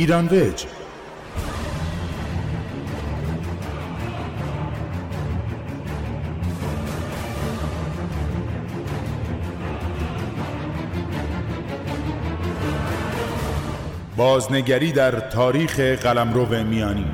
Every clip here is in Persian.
ایران ویج. بازنگری در تاریخ قلمرو میانی.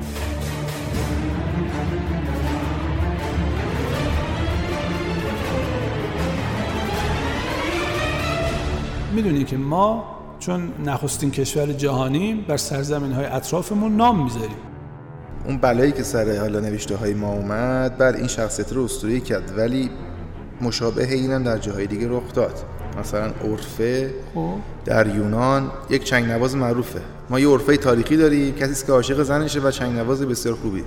می‌دونی که ما چون نخستین کشور جهانیم بر سرزمین های اطرافمون نام می‌ذاریم. اون بلایی که سر حالا نوشته های ما اومد بر این شخصیت رو اسطوره کرد ولی مشابه اینم در جاهای دیگه رخ داد. مثلا عرفه خب. در یونان یک چنگ نواز معروفه. ما یه عرفه تاریخی داریم کسی که عاشق زنشه و چنگ نواز بسیار خوبی.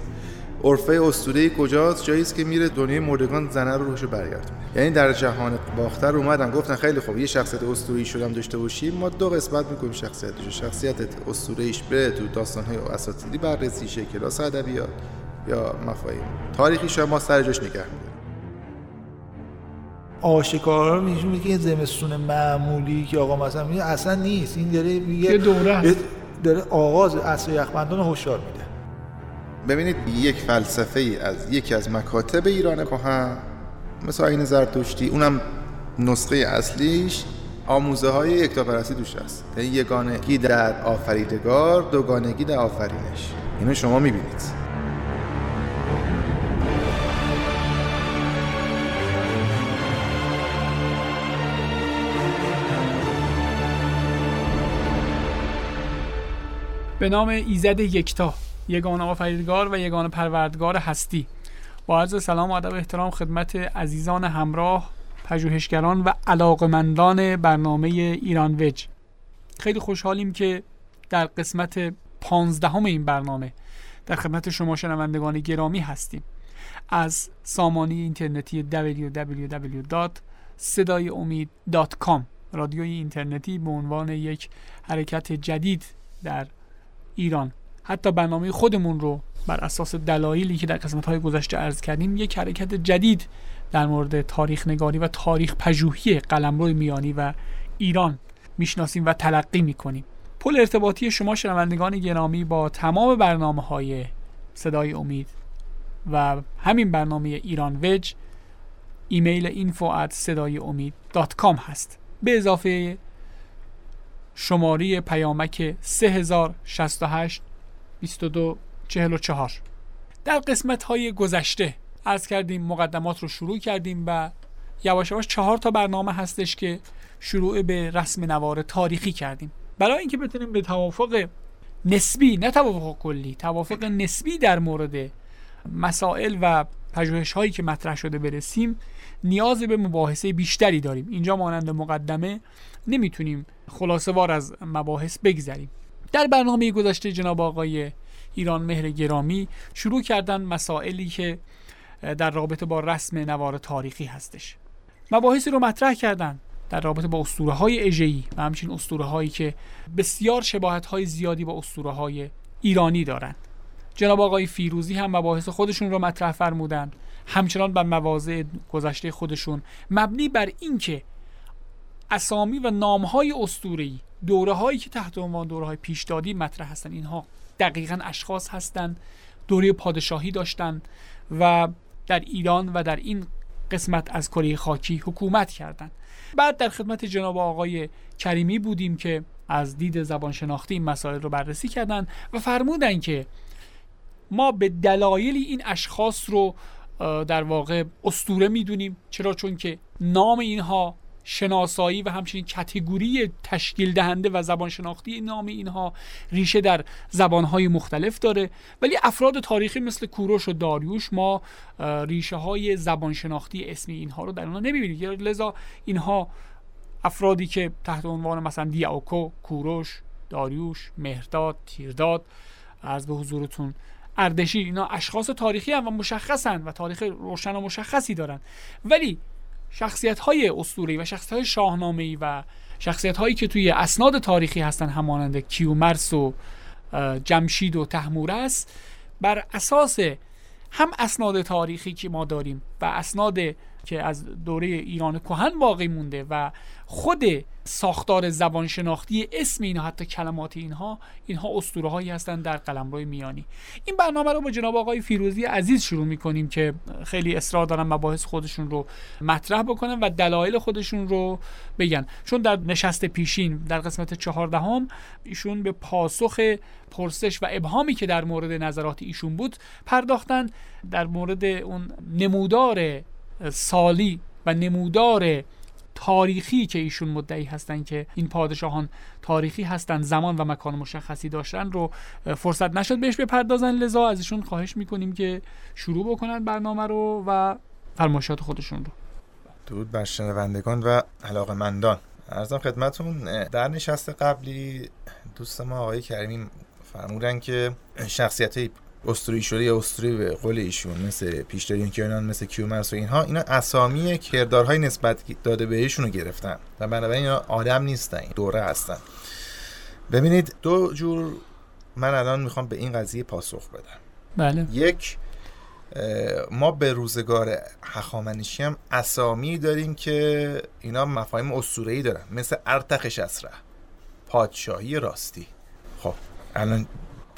عرفه اسطوره کجاست؟ جایی است که میره دنیای مردگان زنه رو روش برگردونه یعنی در جهان باختر اومدن گفتن خیلی خوب یه شخصیت اسطوره‌ای شدم داشته باشیم ما دو قسمت می‌کنیم شخصیتش شخصیت اسطوره‌ایش به تو داستان‌های اساطیری بررسی شه کلاس ادبیات یا مفاهیم. تاریخی ما سر جاش نگه می‌داریم. آشکارا میشه میگه زمستون معمولی که آقا مثلا اصلا نیست. این داره میگه یه دوره است. داره آغاز اصر یخبندان هشدار میده. ببینید یک فلسفه ای از یکی از مکاتب ایران کهن مثل آیین زرتشتی. اونم نسخه اصلیش آموزه های یکتاپرستی دوش هست. یعنی یگانگی در آفریدگار دوگانگی در آفرینش. اینو شما می‌بینید. به نام ایزد یکتا. یگانه آفریدگار و یگانه پروردگار هستی. با عرض سلام و ادب احترام خدمت عزیزان همراه پژوهشگران و علاقمندان برنامه ایران وج خیلی خوشحالیم که در قسمت پانزدهم این برنامه در خدمت شما شنوندگان گرامی هستیم. از سامانه اینترنتی www.sedayomid.com رادیوی اینترنتی به عنوان یک حرکت جدید در ایران. حتی برنامه خودمون رو بر اساس دلایلی که در قسمت های گذشته عرض کردیم یک حرکت جدید در مورد تاریخ نگاری و تاریخ پژوهی قلمرو میانی و ایران می‌شناسیم و تلقی می‌کنیم. پل ارتباطی شما شنوندگان گرامی با تمام برنامه های صدای امید و همین برنامه ایران وج ایمیل اینفو صدای امید هست. به اضافه شماره پیامک 3068 22 44 در قسمت های گذشته عرض کردیم مقدمات رو شروع کردیم و یواش یواش چهار تا برنامه هستش که شروع به رسم نوار تاریخی کردیم. برای اینکه بتونیم به توافق نسبی نه توافق کلی توافق نسبی در مورد مسائل و پژوهش هایی که مطرح شده برسیم نیاز به مباحثه بیشتری داریم. اینجا مانند مقدمه نمی‌تونیم خلاصه وار از مباحث بگذریم. در برنامه گذشته جناب آقای ایران مهر گرامی شروع کردن مسائلی که در رابطه با رسم نوار تاریخی هستش. مباحثی رو مطرح کردن در رابطه با اسطوره های اژه‌ای و همچنین اسطوره هایی که بسیار شباهت های زیادی با اسطوره های ایرانی دارند جناب آقای فیروزی هم مباحث خودشون رو مطرح فرمودن. همچنان بر مواضع گذشته خودشون مبنی بر اینکه اسامی و نامهای اسطوره‌ای دوره هایی که تحت عنوان دوره های پیشدادی مطرح هستن. اینها دقیقا اشخاص هستند دوره پادشاهی داشتند و در ایران و در این قسمت از کره خاکی حکومت کردند. بعد در خدمت جناب آقای کریمی بودیم که از دید زبان شناختی این مسائل رو بررسی کردند و فرمودن که ما به دلایلی این اشخاص رو در واقع استوره می‌دونیم. چرا؟ چون که نام اینها شناسایی و همچنین کتگوری تشکیل دهنده و زبان شناختی نام اینها ریشه در زبانهای مختلف داره. ولی افراد تاریخی مثل کوروش و داریوش ما ریشه های زبان شناختی اسمی اینها رو در اونها نمی‌بینیم. لذا اینها افرادی که تحت عنوان مثلا دیاوکو کوروش داریوش مهرداد تیرداد از به حضورتون اردشیر اینا اشخاص تاریخی هم و مشخصن و تاریخ روشن و مشخصی دارن ولی شخصیت های اسطوره‌ای و شخصیت های شاهنامه‌ای و شخصیت هایی که توی اسناد تاریخی هستن همانند کیومرس و جمشید و تحمورس بر اساس هم اسناد تاریخی که ما داریم و اسناد که از دوره ایران کهن باقی مونده و خود ساختار زبان شناختی اسم اینها حتی کلمات اینها اینها اسطوره هایی هستند در قلمرو میانی. این برنامه رو با جناب آقای فیروزی عزیز شروع می‌کنیم که خیلی اصرار دارن مباحث خودشون رو مطرح بکنن و دلایل خودشون رو بگن. چون در نشست پیشین در قسمت چهاردهم ایشون به پاسخ پرسش و ابهامی که در مورد نظرات ایشون بود پرداختن در مورد اون نمودار سالی و نمودار تاریخی که ایشون مدعی هستند که این پادشاهان تاریخی هستند زمان و مکان مشخصی داشتن رو فرصت نشد بهش بپردازن. لذا از ایشون خواهش می‌کنیم که شروع بکنن برنامه رو و فرمایشات خودشون رو. درود بر شنوندگان و علاقمندان. ارزم خدمتون در نشست قبلی دوست ما آقای کریمی فرمودن که شخصیت اسطوره شده یا اسطوره به قول ایشون مثل پیشدارین کیانان مثل کیومرس و اینها اینا اسامی کردارهای نسبت داده بهشون رو گرفتن و بنابراین اینا آدم نیستن دوره هستن. ببینید دو جور من الان می‌خوام به این قضیه پاسخ بدم. بله. یک ما به روزگار هخامنشی هم اسامی داریم که اینا مفاهیم اسطوره‌ای دارن مثل ارتخش اسره پادشاهی راستی. خب الان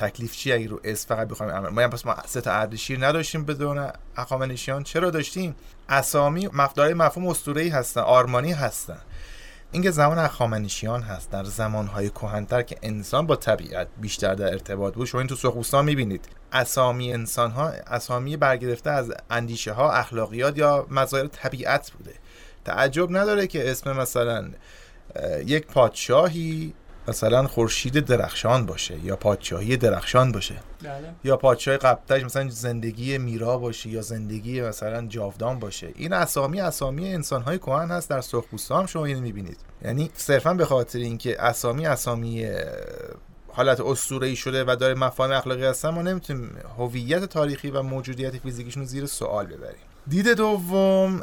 تکلیف چی اگه رو اس فقط بخوایم عمل ما پس ما سه تا اردشیر نداشتیم بدون اقامنشیان چرا داشتیم؟ اسامی مفدارای مفهوم اسطوره‌ای هستن آرمانی هستن. اینکه زمان اخامنشیان هست در زمانهای کهنتر که انسان با طبیعت بیشتر در ارتباط بود. شما این تو سرخپوستان می‌بینید. اسامی انسان ها اسامی برگرفته از اندیشه ها اخلاقیات یا مظاهر طبیعت بوده. تعجب نداره که اسم مثلا یک پادشاهی مثلا خورشید درخشان باشه یا پادشاهی درخشان باشه. بله. یا پادشاه قبطش مثلا زندگی میرا باشه یا زندگی مثلا جاودان باشه. این اسامی اسامی انسانهای کهن هست در سرخپوستا هم شما اینو می‌بینید. یعنی صرفا به خاطر اینکه اسامی اسامی حالت اسطوره‌ای شده و داره مفاهیم اخلاقی هستن ما نمی‌تونیم هویت تاریخی و موجودیت فیزیکیشون رو زیر سوال ببریم. دید دوم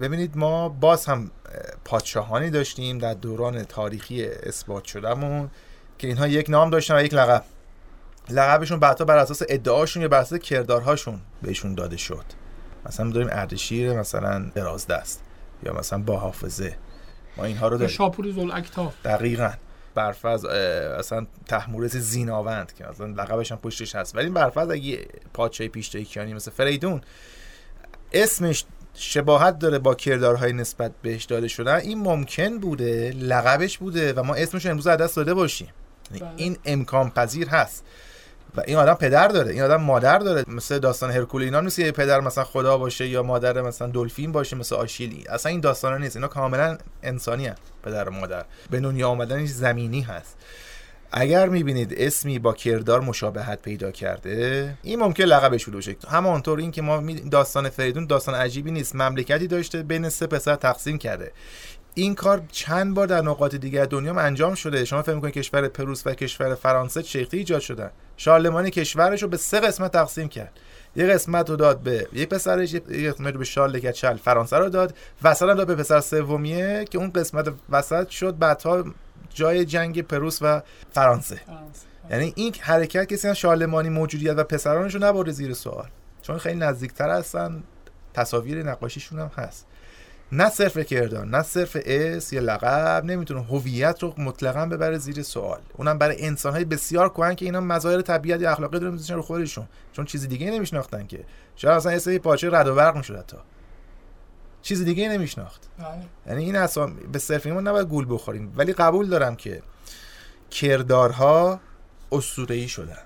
ببینید ما باز هم پادشاهانی داشتیم در دوران تاریخی اثبات شدهمون که اینها یک نام داشتن و یک لقب. لقبشون بعدا بر اساس ادعاشون یا بر اساس کردارهاشون بهشون داده شد. مثلا داریم اردشیر مثلا درازدست یا مثلا با حافظه ما اینها رو داریم. شاپور زلاکتا دقیقا. برفض اصلا تحمورس زیناوند که مثلا لقبش هم پشتش هست. ولی برفض اگه پادشاه پیشتایی کیانی مثل فریدون اسمش شباهت داره با کردارهای نسبت بهش داده شدن. این ممکن بوده لقبش بوده و ما اسمش امروز از دست داده باشیم. یعنی این امکان پذیر هست. و این آدم پدر داره این آدم مادر داره. مثل داستان هرکول اینا نیست یه پدر مثلا خدا باشه یا مادر مثلا دلفین باشه مثل آشیلی. اصلا این داستانا نیست. اینا کاملا انسانی هست پدر و مادر. به دنیا آمدن زمینی هست. اگر می‌بینید اسمی با کردار مشابهت پیدا کرده این ممکن لقبش باشه همانطور این که ما داستان فریدون داستان عجیبی نیست مملکتی داشته بین سه پسر تقسیم کرده. این کار چند بار در نقاط دیگر دنیا انجام شده. شما فکر می‌کنید کشور پروس و کشور فرانسه شیختی ایجاد شدن؟ شارلمانی کشورش رو به سه قسمت تقسیم کرد. یه قسمت رو داد به یک پسرش یه قسمت رو به شارل چل فرانسه رو داد. وسط داد به پسر سومیه که اون قسمت وسط شد بعدها جای جنگ پروس و فرانسه. یعنی این حرکت کسی شارلمانی موجودیت و پسرانش رو نبرده زیر سوال. چون خیلی نزدیکتر هستن تصاویر نقاشیشون هم هست. نه صرف کردان نه صرف اس یا لقب نمی‌تونه هویت رو مطلقا ببره زیر سوال. اونم برای انسان های بسیار کهن که اینا مظاهر طبیعت یا اخلاقی دارن رو خودشون. چون چیز دیگه نمیشناختن که. شاید اصلا یه پاچه رد و برق می‌شد تا چیز دیگه نمیشناخت. بله. یعنی این اصلا به صرف ما نباید گول بخوریم. ولی قبول دارم که کردارها اسطوره‌ای شدن.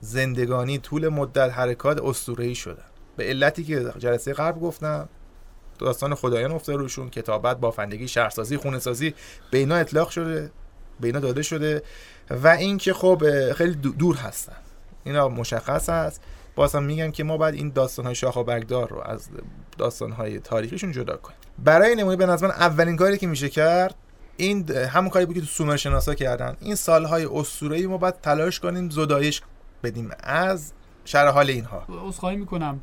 زندگانی طول مدت حرکات اسطوره‌ای شدن. به علتی که جلسه قبل گفتم داستان خدایان افتاده روشون کتابت بافندگی شهرسازی خونه سازی به اینا اطلاق شده به اینا داده شده و اینکه خب خیلی دور هستن. اینا مشخص است بازم میگم که ما باید این داستان های شاخ و برگدار رو از داستان های تاریخیشون جدا کنیم. برای نمونه به نظر اولین کاری که میشه کرد این همون کاری بود که تو سومر شناسا کردن. این سالهای اسطوره‌ای ما باید تلاش کنیم زدایش بدیم از شرح حال اینها. عذرخواهی می‌کنم.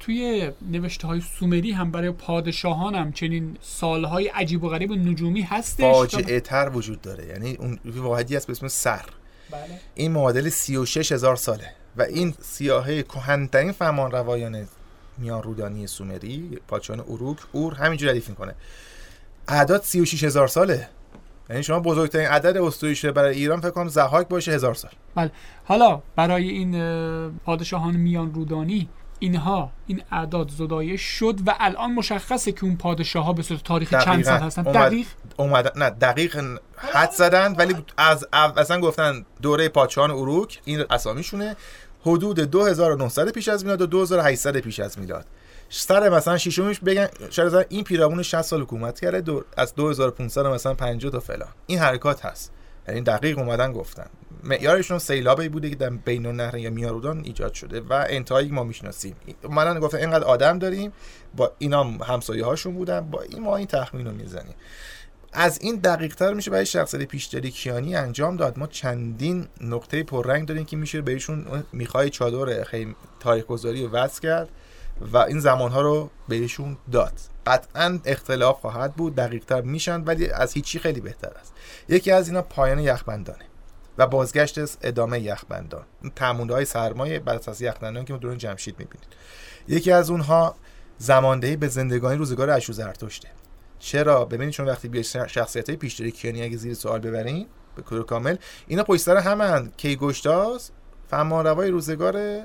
توی نوشته های سومری هم برای پادشاهان هم چنین سالهای عجیب و غریب و نجومی هستش. فاجعه تر وجود داره. یعنی اون واحدی هست به اسم سر. بله. این معادل 36 هزار ساله. و این سیاهه کهنترین فرمان روایان میان رودانی سومری پادشاهان اروک اور همینجوری ردیف می‌کنه. اعداد 36 هزار ساله. یعنی شما بزرگترین عدد اسطوری برای ایران فکر کنم زحاک باشه هزار سال. بله. حالا برای این اه، پادشاهان میان رودانی اینها این اعداد زدایش شد و الان مشخصه که اون پادشاه ها به صورت تاریخی چند. سال هستن. اومد- دقیق؟ اومدن نه دقیق حد زدن ولی از اصلا گفتن دوره پادشاهان اروک این اسامیشونه. حدود 2900 پیش از میلاد و 2800 پیش از میلاد. سر مثلا ششمیش بگن شاید این پیرامون 60 سال حکومت کرده دو از 2500 مثلا 50 تا فلان. این حرکات هست. یعنی دقیق اومدن گفتن. معیارشون سیلابی بوده که در بین النهر یا میارودان ایجاد شده و انتهایی ما می‌شناسیم. اومدن گفتن اینقدر آدم داریم با اینا همسایه هاشون بودن با این ما این تخمین رو می‌زنیم. از این دقیق تر میشه برای شخصیت پیشداری کیانی انجام داد. ما چندین نقطه پررنگ داریم که میشه بهشون می‌خوای چادر خیلی تاریخ گذاری وصل کرد. و این زمانها رو بهشون داد. قطعا اختلاف خواهد بود دقیق تر میشن ولی از هیچی خیلی بهتر است. یکی از اینا پایان یخبندانه و بازگشت ادامه یخبندان. تعمونده های سرمایه بر اساس یخبندان که ما دوران جمشید می‌بینید. یکی از اونها زماندهی به زندگانی روزگار اشو زرتشته. چرا؟ ببینید چون وقتی بیاید شخصیت های پیشداری کیانی اگه زیر سوال ببرین به کور کامل اینا پشت سر همن کیگشتاس فرمانروای روزگار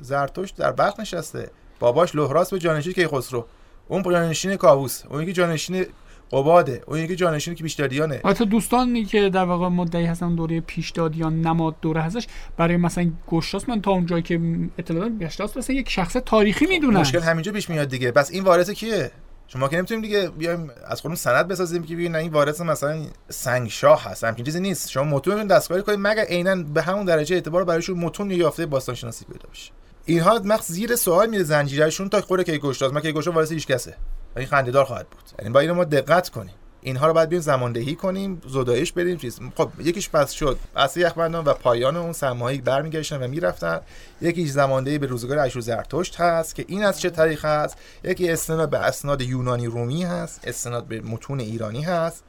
زرتشت در بلخ نشسته. باباش لهراس به جانشین کیخسرو. اون جانشین کاووس. اون یکی جانشین قباده. اون یکی جانشین که پیشداریانه حتی دوستانی که در واقع مدعی هستن دوره پیشدادیان نماد دوره هستش برای مثلا گشتاس من تا اونجایی که اطلاع دارم گشتاس مثلا یک شخص تاریخی می‌دونن. مشکل همینجا پیش میاد دیگه. پس این وارث کیه؟ شما که نمی‌تونیم دیگه بیایم از خودمون سند بسازیم که بگیم نه این وارث مثلا سنگشاه هست. همچین چیزی نیست. شما متون دستکاری کنید مگر عینا به همون درجه اعتبار برایشون متون یا یافته باستان شناسی پیدا بشه. اینها مخ زیر سوال میره زنجیرشون تا خود کی گشتاز ما کی گشتاز وارث هیچ کسه. و این خنده‌دار خواهد بود. یعنی با اینو ما دقت کنیم. اینها رو باید بیایم زماندهی کنیم زدایش بریم چیز. خب یکیش پس شد. اصل یخبندان و پایان اون سرمایه برمیگشتن و می‌رفتن. یکیش زماندهی به روزگار اشور زرتشت هست که این از چه تاریخ هست؟ یکی استناد به اسناد یونانی رومی هست استناد به متون ایرانی هست.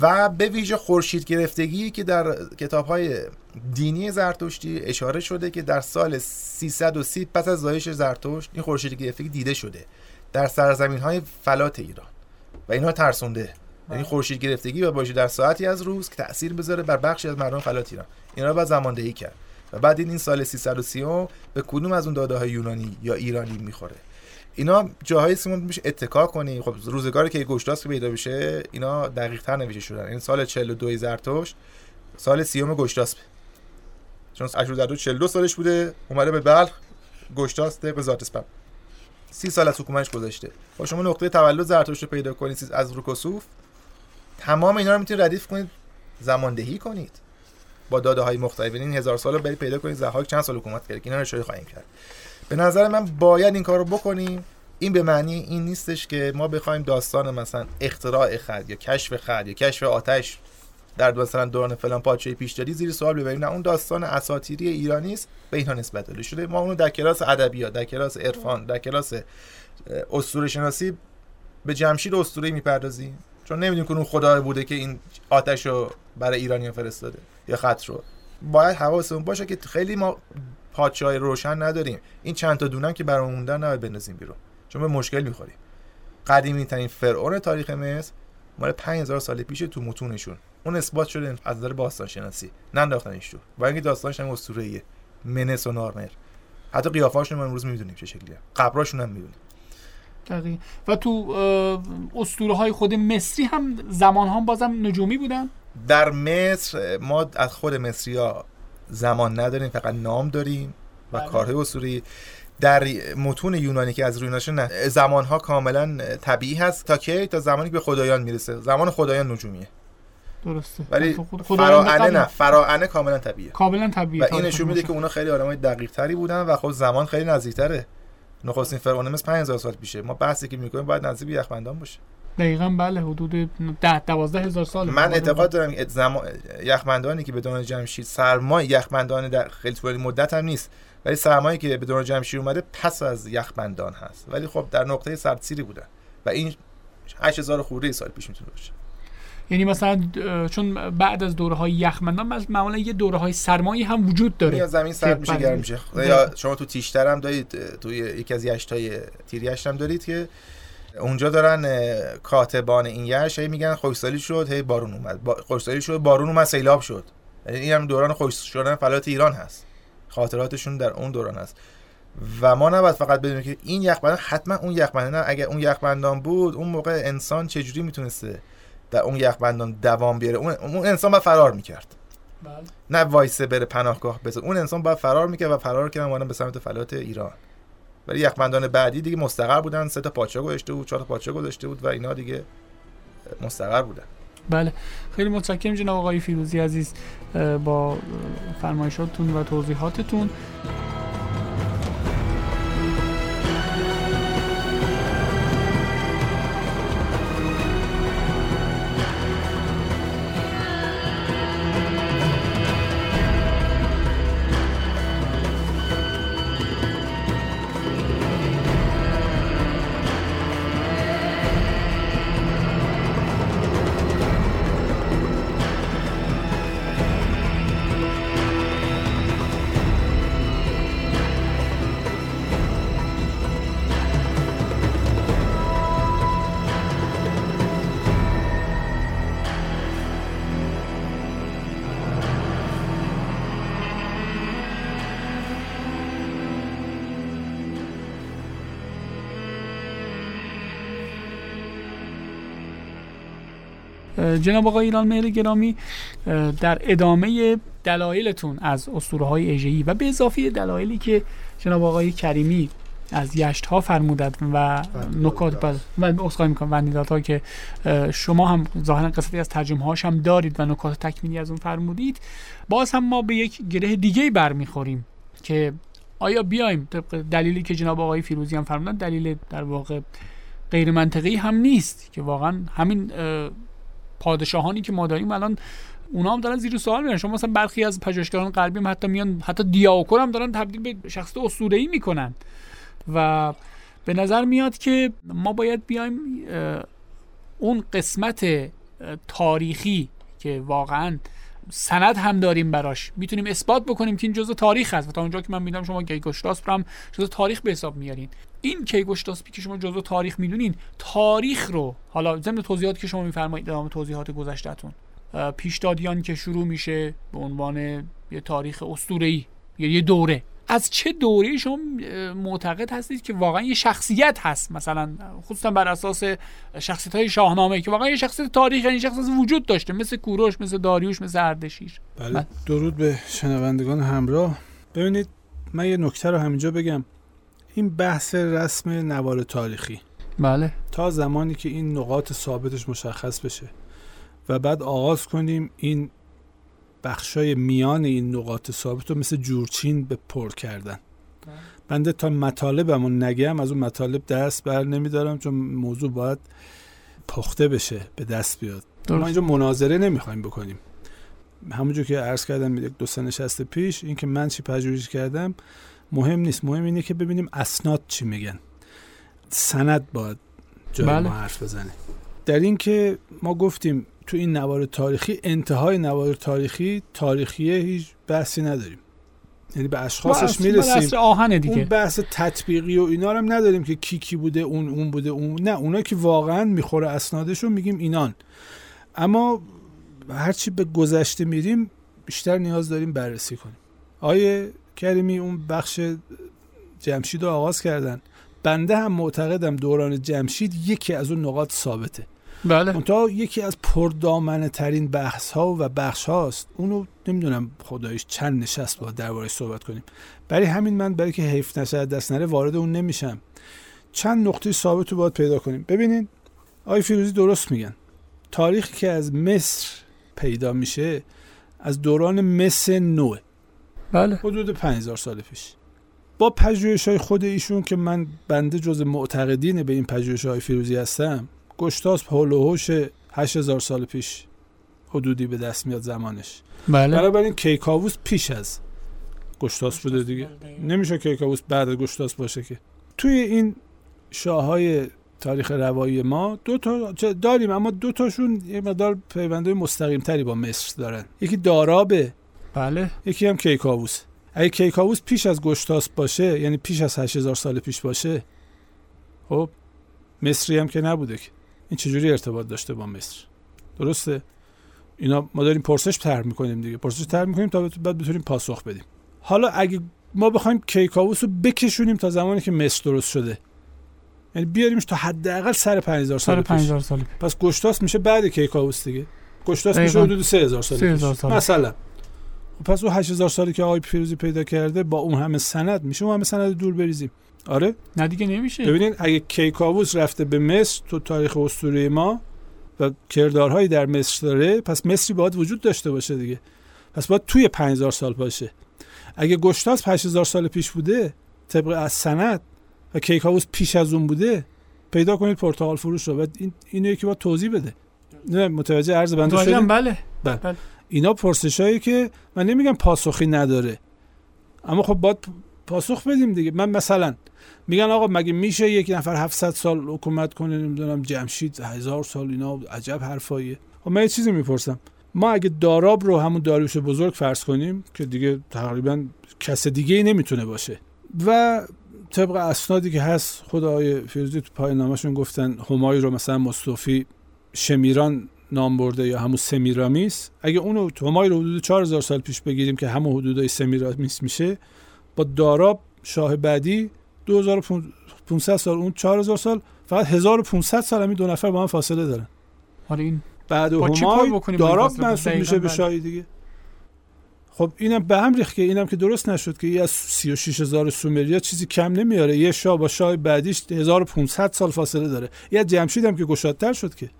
و به ویژه خورشید گرفتگی که در کتاب های دینی زرتشتی اشاره شده که در سال 330 پس از زایش زرتشت این خورشید گرفتگی دیده شده در سرزمین های فلات ایران. و اینها ترسونده. یعنی خورشید گرفتگی و باشه در ساعتی از روز که تاثیر بذاره بر بخشی از مردم فلات ایران. اینا رو باید زماندهی کرد. و بعد این, این سال 330 به کدوم از اون داده های یونانی یا ایرانی می‌خوره؟ اینا جاهای سیمون میشه اتکا کنی. خب روزگاری که گشتاس که پیدا بشه اینا دقیق تر نوشته شدن. این سال 42 زرتشت سال سیوم گشتاس چون اشور زرتشت 42 سالش بوده اومده به بلخ گشتاس به ذات اسپم سی سال از حکومتش گذشته. با شما نقطه تولد زرتشت رو پیدا کنید از روکوسوف تمام اینا رو می‌تونید ردیف کنید زماندهی کنید. با داده های مختلف این هزار سال رو برید پیدا کنید. زحاک چند سال حکومت کرد؟ اینا رو اشاره خواهیم کرد. به نظر من باید این کار رو بکنیم. این به معنی این نیستش که ما بخوایم داستان مثلا اختراع خط یا کشف خط یا کشف آتش در مثلا دوران فلان پادشاهی پیشداری زیر سوال ببریم. نه اون داستان اساطیری ایرانی است به اینها نسبت داده شده ما اونو در کلاس ادبیات در کلاس عرفان در کلاس اسطوره شناسی به جمشید اسطوره می‌پردازیم. چون نمی‌دونیم که اون خدای بوده که این آتش رو برای ایرانی فرستاده یا خط رو. باید حواسمون باشه که خیلی ما پادشاه روشن نداریم. این چند تا دونم که برامون موندن نباید بندازیم بیرون. چون به مشکل می‌خوریم. قدیمی ترین فرعون تاریخ مصر مال 5000 سال پیش تو متونشون. اون اثبات شده از نظر باستان شناسی ننداختنش تو. و اینکه داستانش هم اسطوره‌ایه. منس و نارمر حتی قیافه‌هاشون ما امروز می‌دونیم چه شکلیه. قبراشون هم می‌دونیم. دقیق. و تو اسطوره های خود مصری هم زمان ها بازم نجومی بودن؟ در مصر ما از خود مصری ها زمان نداریم فقط نام داریم و کارهای اسطوری در متون یونانی که از روی نه زمان ها کاملا طبیعی هست. تا کی؟ تا زمانی که به خدایان می‌رسه. زمان خدایان نجومیه. درسته. ولی فراعنه نه فراعنه کاملا طبیعیه. کاملا طبیعی و این نشون میده که اونا خیلی آدمای دقیق تری بودن و خب زمان خیلی نزدیکتره. نخستین فرعون مثل 5000 سال پیشه. ما بحثی که می‌کنیم باید نزدیک یخبندان باشه. دقیقا بله حدود 10 12 هزار سال من اعتقاد دارم زمان یخبندانی که به دوران جمشید سرمای یخبندان در خیلی طولانی مدت هم نیست. ولی سرمایه که به دوران جمشید اومده پس از یخبندان هست. ولی خب در نقطه سردسیری بودن. و این 8000 خورده سال پیش می‌تونه باشه. یعنی مثلا چون بعد از دوره های یخمندان معمولا یه دوره های سرمایی هم وجود داره. یا زمین سرد میشه. گرم میشه. یا شما تو تیشتر هم دارید توی یکی از یشت های تیر یشت هم دارید که اونجا دارن کاتبان این یشت هی میگن خوشسالی شد هی بارون اومد. با... خوشسالی شد بارون اومد سیلاب شد. یعنی این هم دوران خوش شدن فلات ایران هست. خاطراتشون در اون دوران هست. و ما نباید فقط بدونیم که این یخبندان حتما اون یخبندان اگر اون یخبندان بود اون موقع انسان چجوری می‌تونسته در اون یخبندان دوام بیاره؟ اون, اون انسان باید فرار می‌کرد. نه وایسه بره پناهگاه بزن. اون انسان باید فرار می‌کرد و فرار کردن به سمت فلات ایران. ولی یخبندان بعدی دیگه مستقر بودن. سه تا پادشاه گذاشته بود چهار تا پادشاه گذاشته بود و اینا دیگه مستقر بودن. بله. خیلی متشکرم جناب آقای فیروزی عزیز با فرمایشاتتون و توضیحاتتون. جناب آقای ایران مهر گرامی در ادامه دلایلتون از اسطوره های ایژه‌ای و به اضافه دلایلی که جناب آقای کریمی از یشت ها فرمودند و نکات بل و اسخای می‌کنم و نیدات ها که شما هم ظاهرا قسمتی از ترجمه هاش هم دارید و نکات تکمیلی از اون فرمودید. باز هم ما به یک گره دیگه برمیخوریم که آیا بیایم طبق دلیلی که جناب آقای فیروزی هم فرمودن دلیل در واقع غیر منطقی هم نیست که واقعا همین پادشاهانی که ما داریم الان اونا هم دارن زیر سوال میرن. شما مثلا برخی از پژوهشگران غربی هم حتی میان حتی دیاکور هم دارن تبدیل به شخصیت اسطوره‌ای می‌کنن. و به نظر میاد که ما باید بیایم اون قسمت تاریخی که واقعا سند هم داریم براش. می‌تونیم اثبات بکنیم که این جزء تاریخ هست و تا اونجا که من می‌دونم شما کیگوشتاسپ رو هم جزء تاریخ به حساب میارین. این کیگوشتاسپی که شما جزء تاریخ می‌دونین تاریخ رو حالا ضمن توضیحاتی که شما میفرمایید ادامه توضیحات گذشتهتون. پیشدادیان که شروع میشه به عنوان یه تاریخ اسطوره‌ای یه دوره. از چه دوره شما معتقد هستید که واقعا یه شخصیت هست؟ مثلا خصوصا بر اساس شخصیت های شاهنامه که واقعا یه شخصیت تاریخ یعنی شخصیت وجود داشته مثل کوروش مثل داریوش مثل اردشیر. بله بله. درود به شنوندگان همراه. ببینید من یه نکته رو همینجا بگم. این بحث رسم نوار تاریخی. بله. تا زمانی که این نقاط ثابتش مشخص بشه و بعد آغاز کنیم این بخشای میان این نقاط ثابت رو مثل جورچین به پر کردن. بنده تا مطالبمو نگم از اون مطالب دست بر نمیدارم چون موضوع باید پخته بشه به دست بیاد. ما اینجا مناظره نمی‌خوایم بکنیم. همونجور که عرض کردم یک دو سه نشست پیش اینکه من چی پژوهش کردم؟ مهم نیست. مهم اینه که ببینیم اسناد چی میگن. سند باید جای بله. ما حرف بزنه. در این که ما گفتیم تو این نوار تاریخی انتهای نوار تاریخی تاریخیه هیچ بحثی نداریم. یعنی به اشخاصش می‌رسیم. اون بحث تطبیقی و اینا رو هم نداریم که کی کی بوده اون اون بوده اون نه اونا که واقعا می‌خوره اسنادش رو میگیم اینان. اما هرچی به گذشته میریم بیشتر نیاز داریم بررسی کنیم. آیه کریمی اون بخش جمشید رو آغاز کردن. بنده هم معتقدم دوران جمشید یکی از اون نقاط ثابته. بله. منتها یکی از پردامنه ترین بحث ها و بخش هاست اونو نمی‌دونم خدایش چند نشست با دربارش صحبت کنیم. برای همین من برای که حیف نشه دست نره وارد اون نمیشم. چند نقطه ثابت رو باید پیدا کنیم. ببینین آقای فیروزی درست میگن. تاریخی که از مصر پیدا میشه از دوران مصر نوه. بله. حدود 5000 سال پیش. با پژوهش های خود ایشون که من بنده جز معتقدین به این پژوهش های فیروزی هستم گشتاس هول و هوش 8000 سال پیش حدودی به دست میاد زمانش. بله. بنابراین کیکاووس پیش از گشتاس بوده دیگه. نمیشه کیکاووس بعد از گشتاس باشه که. توی این شاه های تاریخ روایی ما دو تا چه داریم اما دو تاشون یه مقدار پیونده مستقیم تری با مصر دارن. یکی دارابه. بله. یکی هم کیکاووس. اگه کیکاووس پیش از گشتاس باشه یعنی پیش از 8000 سال پیش باشه خب مصری هم که نبوده که. این چجوری ارتباط داشته با مصر؟ درسته. اینا ما داریم پرسش طرح می‌کنیم دیگه. پرسش طرح می‌کنیم تا بعد بتونیم پاسخ بدیم. حالا اگه ما بخوایم کیکاووس رو بکشونیم تا زمانی که مصر درست شده. یعنی بیاریمش تا حداقل سر 5000 سال پیش. 5000 سال پیش. پس گشتاس میشه بعد کیکاووس دیگه. گشتاس میشه. حدود 3000 سال 3000 پیش سال. مثلا. خب پس اون 8000 سالی که آقای فیروزی پیدا کرده با اون همه سند میشه اون همه سند دور بریزیم. آره؟ نه دیگه نمیشه. ببینید اگه کیکاووس رفته به مصر تو تاریخ اسطوره ما و کردارهایی در مصر داره پس مصری باید وجود داشته باشه دیگه. پس باید توی 5000 سال باشه. اگه گشتاس 8000 سال پیش بوده طبق از سند و کیکاووس پیش از اون بوده پیدا کنید پرتغال فروش رو. و این اینو یکی باید توضیح بده. نه متوجه عرض بنده متوجهم، شدید بله. اینا پرسشایی که من نمیگم پاسخی نداره. اما خب باید پاسخ بدیم دیگه. من مثلا میگن آقا مگه میشه یک نفر 700 سال حکومت کنه؟ نمی‌دونم جمشید هزار سال اینا عجب حرفاییه. خب من یه چیزی می‌پرسم. ما اگه داراب رو همون داریوش بزرگ فرض کنیم که دیگه تقریبا کس دیگه ای نمی‌تونه باشه. و طبق اسنادی که هست خود آقای فیروزی تو پایان نامشون گفتن همایی رو مثلا مصطفی شمیران نام برده یا همون سمیرامیس. اگه اونو همایی رو حدود 4000 سال پیش بگیریم که همون حدودای سمیرامیس میشه با داراب شاه بعدی 2500 سال اون 4000 سال فقط 1500 سال همین دو نفر با هم فاصله دارن. حالا این بعد کار همای داراب؟ منصوب میشه به. شاهی دیگه. خب اینم به هم ریخت که اینم که درست نشد که یه از 36 هزار سومریا چیزی کم نمیاره. یه شاه با شاه بعدیش 1500 سال فاصله داره. یه جمشید هم که گشادتر شد که.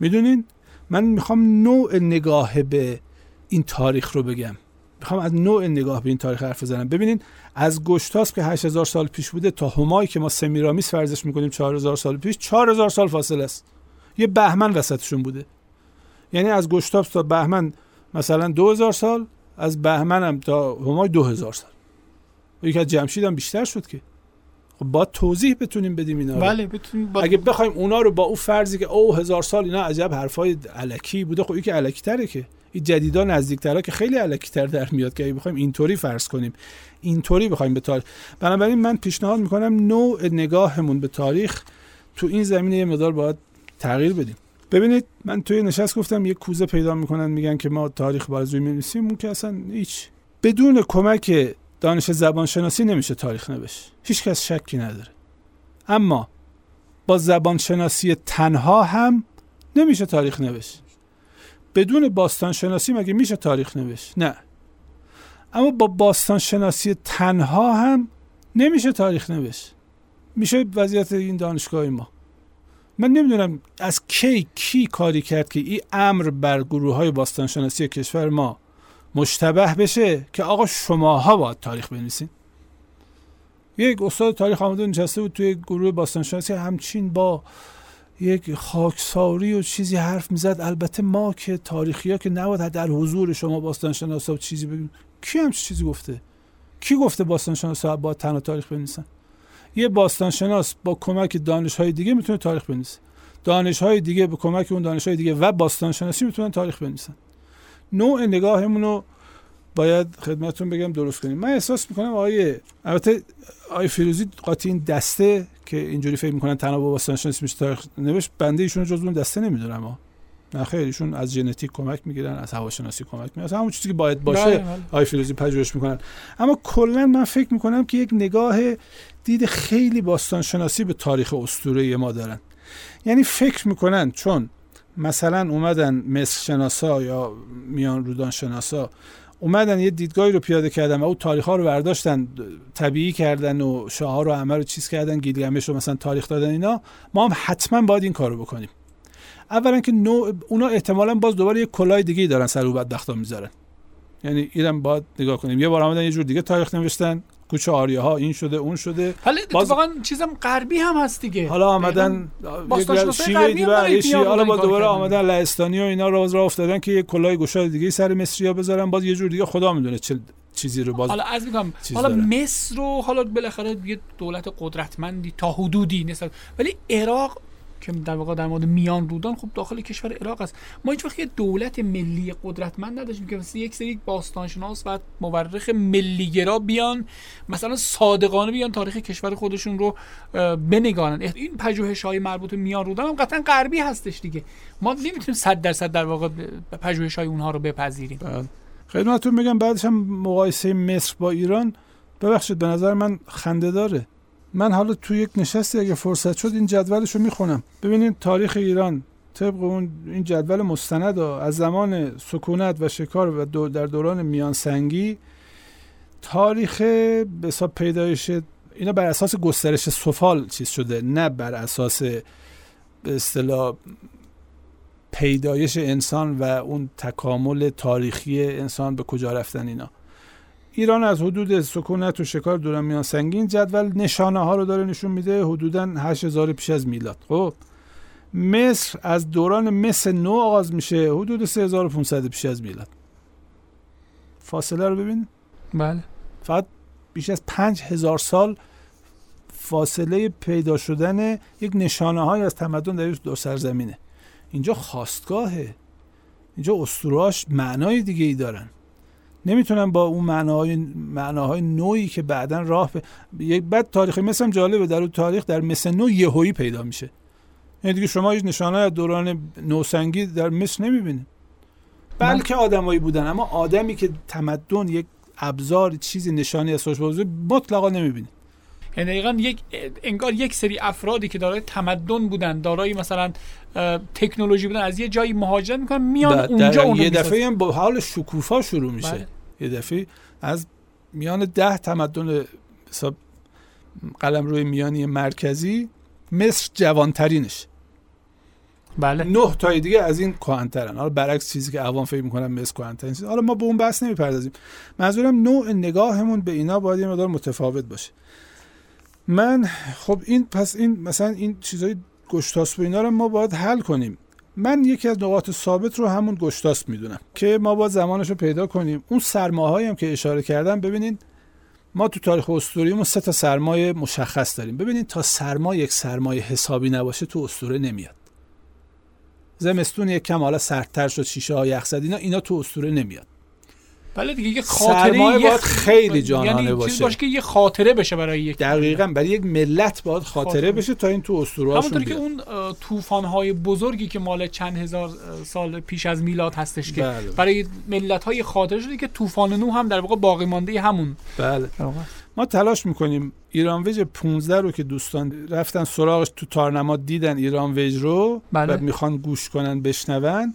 می‌دونین؟ من می‌خوام نوع نگاه به این تاریخ رو بگم. می‌خوام از نوع نگاه به این تاریخ حرف بزنم. ببینین از گشتاس که 8000 سال پیش بوده تا همایی که ما سمیرامیس فرضش می‌کنیم 4000 سال پیش 4000 سال فاصله است. یه بهمن وسطشون بوده. یعنی از گشتاس تا بهمن مثلا 2000 سال از بهمن هم تا همای 2000 سال. یکی از جمشید هم بیشتر شد که. خب با توضیح بتونیم بدیم اینا رو. بله بتونیم با اگه بخوایم اونا رو با او فرضی که او هزار سال اینا عجب حرفای علکی بوده خب که علکی تره که. این جدیدا نزدیکتره که خیلی علکی تر در میاد که اگه بخوایم اینطوری فرض کنیم اینطوری بخوایم به تاریخ. بنابراین من پیشنهاد می‌کنم نوع نگاهمون به تاریخ تو این زمینه یه مقدار باید تغییر بدیم. ببینید من توی نشست گفتم یه کوزه پیدا می‌کنن میگن که ما تاریخ بارزوی می‌نویسیم اون که اصلا هیچ. بدون کمک دانش زبانشناسی نمیشه تاریخ نوشت. هیچ کس شکی نداره. اما با زبانشناسی تنها هم نمیشه تاریخ نوشت. بدون باستان شناسی مگه میشه تاریخ نوشت؟ نه. اما با باستان شناسی تنها هم نمیشه تاریخ نوشت. میشه وضعیت این دانشگاه ما. من نمی‌دونم از کی کی کاری کرد که این امر بر گروه های باستان شناسی کشور ما مشتبه بشه که آقا شماها باید تاریخ بنویسین. یک استاد تاریخ آمده نشسته بود توی گروه باستان شناسی همچین با یک خاکساری و چیزی حرف می‌زد. البته ما که تاریخی ها که نباید در حضور شما باستان شناسا چیزی بگیم. کی هم چیزی گفته؟ کی گفته باستان شناسا باید تنها تاریخ بنویسن؟ یه باستان شناس با کمک دانش های دیگه می‌تونه تاریخ بنویسه. دانش های دیگه به کمک اون دانش های دیگه و باستان شناسی می‌تونن تاریخ بنویسن. نوع نگاهمون رو باید خدمتتون بگم درست کنیم. من احساس می‌کنم آیه البته آیه فیروزی قاطی این دسته که اینجوری فکر می‌کنن تنها با باستان شناسی میشه تاریخ نوشت بنده ایشون جزو دسته نمی‌دونم ها نه خیر ایشون از ژنتیک کمک می‌گیرن از هواشناسی کمک می‌گیرن. از همون چیزی که باید باشه بله، بله. آقای فیروزی پژوهش می‌کنن. اما کلا من فکر می‌کنم که یک نگاه دید خیلی باستان شناسی به تاریخ اسطوره ما دارن. یعنی فکر می‌کنن چون مثلا اومدن مصر شناسا یا میان رودان شناسا اومدن یه دیدگاهی رو پیاده کردن و او تاریخ ها رو برداشتن طبیعی کردن و شاه رو همه رو چیز کردن گیلگمش رو مثلا تاریخ دادن اینا. ما هم حتما باید این کارو بکنیم. اولا که نوع اونا احتمالا باز دوباره یه کلاه دیگه دارن سر او بدبختا می‌ذارن. یعنی اینم باید نگاه کنیم. یه بار آمدن یه جور دیگه تاریخ نوشتن. کوچه آریه ها این شده اون شده حالا باز- اتفاقا چیزم غربی هم هست دیگه حالا آمدن باستانشناسای شیوه غربی دیگه حالا با دوباره. آمدن لهستانی و اینا راز راه افتادن که یه کلاه گشاد دیگه سر مصری ها بذارن باز یه جور دیگه خدا می‌دونه چه چیزی رو باز حالا از میگم حالا داره. مصر رو حالا بالاخره یه دولت قدرتمندی تا حدودی نسبت ولی عراق که در واقع در مورد میان رودان خب داخل کشور عراق است. ما هیچ وقت یه دولت ملی قدرتمند نداشتیم که مثل یک سری باستانشناس و مورخ ملیگرا بیان مثلا صادقانه بیان تاریخ کشور خودشون رو بنگارن. این پژوهش های مربوط به میان رودان هم قطعا غربی هستش دیگه. ما نمی‌تونیم 100 درصد در واقع پژوهش های اونها رو بپذیریم. بعد خدمتتون بگم بعدش هم مقایسه مصر با ایران ببخشید به نظر من خنده داره. من حالا تو یک نشستی اگه فرصت شد این جدولش رو می‌خونم. ببینید تاریخ ایران طبق اون این جدول مستند ها، از زمان سکونت و شکار و دو در دوران میان سنگی تاریخ به حساب پیدایش اینا بر اساس گسترش سفال چیز شده نه بر اساس به اصطلاح پیدایش انسان و اون تکامل تاریخی انسان به کجا رفتن اینا. ایران از حدود سکونت و شکار دوران میان سنگین جدول نشانه ها رو داره نشون میده حدودا 8000 پیش از میلاد. خب مصر از دوران مصر نو آغاز میشه حدود 3500 پیش از میلاد. فاصله رو ببین بله. فقط بیش از 5000 سال فاصله پیدا شدن یک نشانه های از تمدن در دو سرزمینه. اینجا خواستگاهه. اینجا اسطوراش معنای دیگه ای دارن. نمی‌تونن با اون معناهای معناهای نوعی که بعدا راه به یک بعد تاریخ مصر هم جالبه در اون تاریخ در مصر نو یهویی پیدا میشه یعنی دیگه شما هیچ نشانه از دوران نوسنگی در مصر نمی‌بینید بلکه آدمایی بودن اما آدمی که تمدن یک ابزار چیزی نشانی از خودش بازه مطلقا نمی‌بینید یعنی دقیقا یک انگار یک سری افرادی که دارای تمدن بودن دارای مثلا تکنولوژی بودن از یه جایی مهاجرت می‌کنن میان اونجا اونو یه. دفعه هم با حال شکوفا شروع میشه بله. یه دفعه از میان ده تمدن حساب قلم روی میانی مرکزی مصر جوانترینش. بله. نه تای دیگه از این کهن‌ترن. حالا برعکس چیزی که عوام فکر می‌کنن مصر کهن‌ترین. حالا ما به اون بحث نمی‌پردازیم. منظورم نوع نگاهمون به اینا باید یه مقدار متفاوت باشه. من خب این پس این مثلا این چیزای گشتاسپ و اینا رو ما باید حل کنیم. من یکی از نقاط ثابت رو همون گشتاسپ می‌دونم که ما باید زمانش رو پیدا کنیم. اون سرماهایی هم که اشاره کردم ببینید ما تو تاریخ اسطوریمون سه تا سرمایه مشخص داریم. ببینید تا سرما یک سرمایه حسابی نباشه تو اسطوره نمیاد. زمستون یک کم حالا سردتر شد شیشه ها یخ اینا اینا تو اسطوره نمیاد. بله دیگه یه خاطره باید خیلی جانانه یعنی چیز باشه. باشه که یه خاطره بشه برای یک دقیقا برای یک ملت باید خاطره خاطره. بشه تا این تو اسطوره همونطور که اون طوفان های بزرگی که مال چند هزار سال پیش از میلاد هستش که بله. برای ملت های خاطره شده که طوفان نو هم در واقع باقی مانده همون بله ما تلاش می‌کنیم ایران ویژ 15 رو که دوستان رفتن سراغش تو تارنما دیدن ایران ویژ رو بله. و می‌خوان گوش کنن بشنون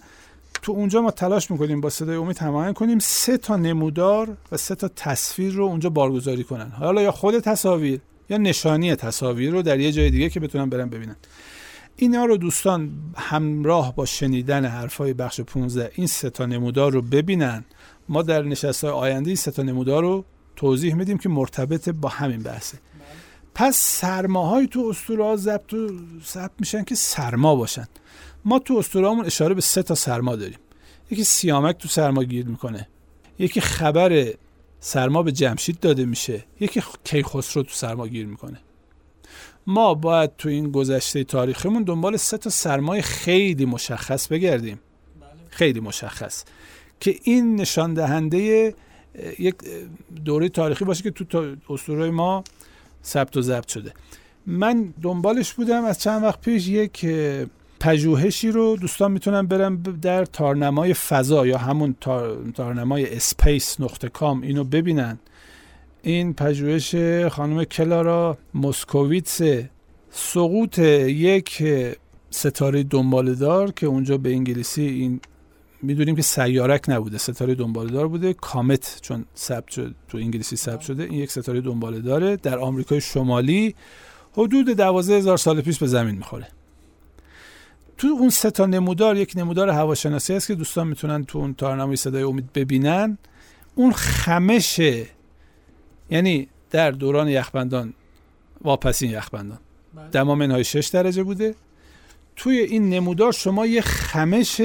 تو اونجا ما تلاش می‌کنیم با صدای امید هماهنگ کنیم. سه تا نمودار و سه تا تصویر رو اونجا بارگذاری کنن. حالا یا خود تصاویر یا نشانی تصاویر رو در یه جای دیگه که بتونن برن ببینن. اینا رو دوستان همراه با شنیدن حرفای بخش 15 این سه تا نمودار رو ببینن. ما در نشست آینده این سه تا نمودار رو توضیح میدیم که مرتبط با همین بحثه. پس سرماهای تو اسطوره ها ضبط و ثبت میشن که سرما باشن. ما تو اسطورهامون اشاره به سه تا سرما داریم. یکی سیامک تو سرما گیر می‌کنه. یکی خبر سرما به جمشید داده میشه. یکی کیخسرو تو سرما گیر می‌کنه. ما باید تو این گذشته تاریخمون دنبال سه تا سرمای خیلی مشخص بگردیم. خیلی مشخص. که این نشان دهنده یک دوره تاریخی باشه که تو اسطوره ما ثبت و ضبط شده. من دنبالش بودم از چند وقت پیش یک پژوهشی رو دوستان می‌تونن برن ب- در تارنمای فضا یا همون تار... تارنمای Space نقطه com اینو ببینن. این پژوهش خانم کلارا موسکوویتس سقوط یک ستاره دنبالدار که اونجا به انگلیسی این می‌دونیم که سیارک نبوده ستاره دنبالدار بوده. comet چون ثبت شد تو انگلیسی ثبت شده این یک ستاره دنبالداره در آمریکای شمالی حدود دوازده هزار سال پیش به زمین می‌خوره. تو اون سه تا نمودار یک نمودار هواشناسی هست که دوستان می‌تونن تو اون تارنمای صدای امید ببینن. اون خمشه یعنی در دوران یخبندان واپسین یخبندان. بله. دما منهای 6 درجه بوده. توی این نمودار شما یه خمش